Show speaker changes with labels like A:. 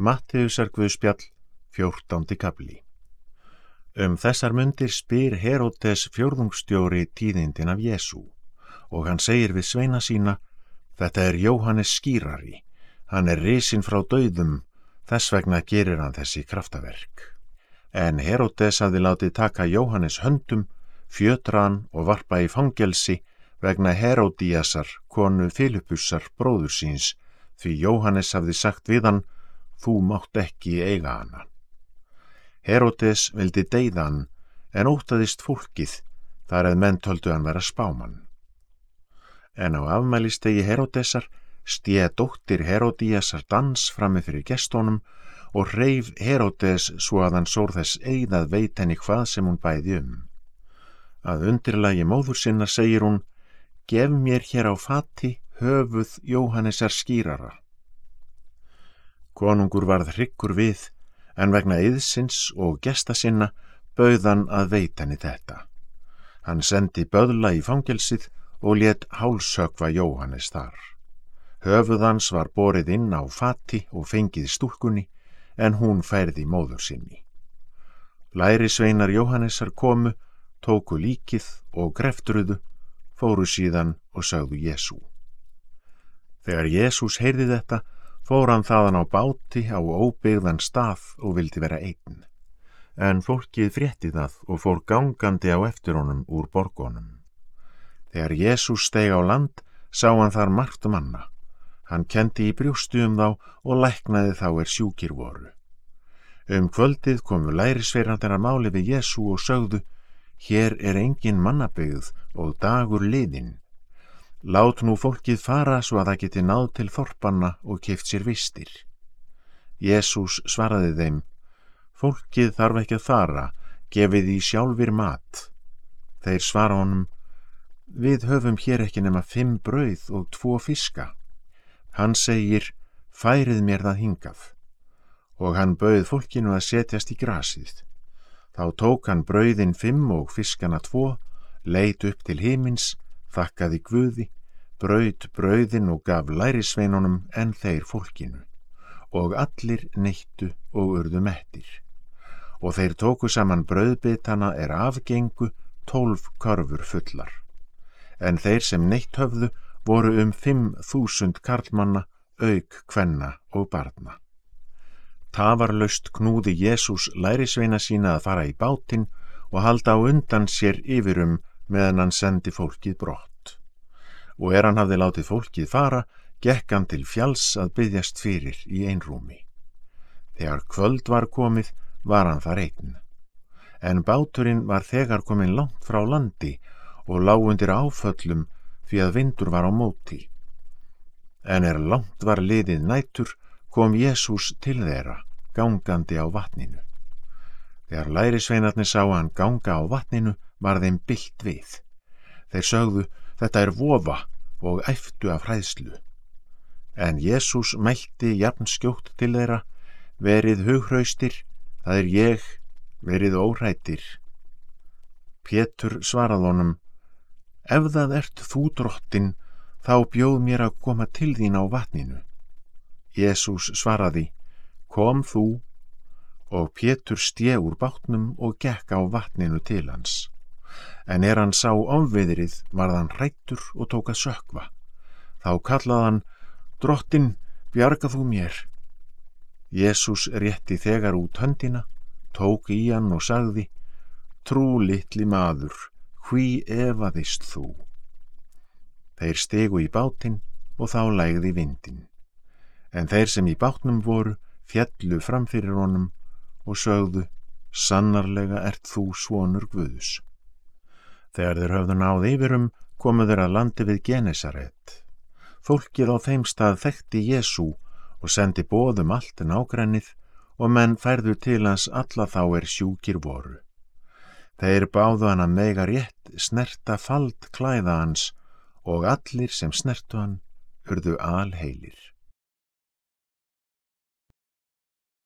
A: Mattiusar Guðspjall, 14. kapli Um þessar mundir spyr Herodes fjórðungstjóri tíðindin af Jésu og hann segir við sveina sína Þetta er Jóhannes skýrari, hann er risin frá dauðum, þess vegna gerir hann þessi kraftaverk. En Herodes hafði látið taka Jóhannes höndum, fjötra hann og varpa í fangelsi vegna Herodíasar, konu Filipussar, bróður síns, því Jóhannes hafði sagt við hann, þú mátt ekki eiga hana. Herodes vildi deyða hann, en ótaðist fólkið, þar eða menn töldu hann vera spáman. En á afmælistegi Herodesar stíða dóttir Herodíasar dans frammi fyrir gestónum og reif Herodes svo að hann sór þess eigðað veit henni hvað sem hún bæði um. Að undirlagi móður sinna segir hún, gef mér hér á fati höfuð Jóhannesar skýrara. Konungur varð hryggur við, en vegna yðsins og gesta sinna bauðan að veit henni þetta. Hann sendi böðla í fangelsið og let hálsökva Jóhannes þar. Höfuðans var borið inn á fati og fengið stúlkunni en hún færði móður sinni. Læri sveinar Jóhannessar komu, tóku líkið og greftruðu, fóru síðan og sagðu Jésu. Þegar Jésús heyrði þetta, fór hann þaðan á báti á óbyggðan stað og vildi vera einn. En fólkið frétti það og fór gangandi á eftir honum úr borgonum. Þegar Jésús steg á land sá hann þar margt manna. Hann kendi í brjústu um þá og læknaði þá er sjúkir voru. Um kvöldið komu lærisveirandar að máli við Jésú og sögðu Hér er engin mannabyggð og dagur liðinn. Lát nú fólkið fara svo að það geti náð til þorpanna og keift sér vistir. Jésús svaraði þeim Fólkið þarf ekki að fara, gefið í sjálfur mat. Þeir svara honum Við höfum hér ekki nema fimm brauð og tvo fiska. Hann segir, færið mér það hingað. Og hann bauð fólkinu að setjast í grasið. Þá tók hann brauðin fimm og fiskana tvo, leit upp til himins, þakkaði guði, brauð brauðin og gaf lærisveinunum en þeir fólkinu. Og allir neittu og urðu mettir. Og þeir tóku saman brauðbitana er afgengu tólf körfur fullar en þeir sem neitt höfðu voru um fimm þúsund karlmanna, auk, kvenna og barna. Tafarlaust knúði Jésús lærisveina sína að fara í bátinn og halda á undan sér yfirum meðan hann sendi fólkið brott. Og er hann hafði látið fólkið fara, gekk hann til fjalls að byggjast fyrir í einrúmi. Þegar kvöld var komið, var hann þar einn. En báturinn var þegar komin langt frá landi og lág undir áföllum því að vindur var á móti. En er langt var liðið nætur kom Jésús til þeirra, gangandi á vatninu. Þegar lærisveinarnir sá hann ganga á vatninu var þeim byllt við. Þeir sögðu, þetta er vofa og æftu af hræðslu. En Jésús mælti jafn skjótt til þeirra, verið hughraustir, það er ég, verið óhrættir. Pétur svarað honum, Ef það ert þú drottin, þá bjóð mér að koma til þín á vatninu. Jésús svaraði, kom þú, og Pétur stjeg úr bátnum og gekk á vatninu til hans. En er hann sá ofviðrið, varð hann hrættur og tók að sökva. Þá kallaði hann, drottin, bjarga þú mér. Jésús rétti þegar út höndina, tók í hann og sagði, trú litli maður, hví evaðist þú? Þeir stegu í bátinn og þá lægði vindin. En þeir sem í bátnum voru fjallu framfyrir honum og sögðu, sannarlega ert þú svonur Guðus. Þegar þeir höfðu náð yfirum, komu þeir að landi við Genesaret. Fólkið á þeim stað þekkti Jésu og sendi bóðum allt en ágrænið og menn færðu til hans alla þá er sjúkir voru. Þeir báðu hann að mega rétt snerta fald klæða hans og allir sem snertu hann urðu alheilir.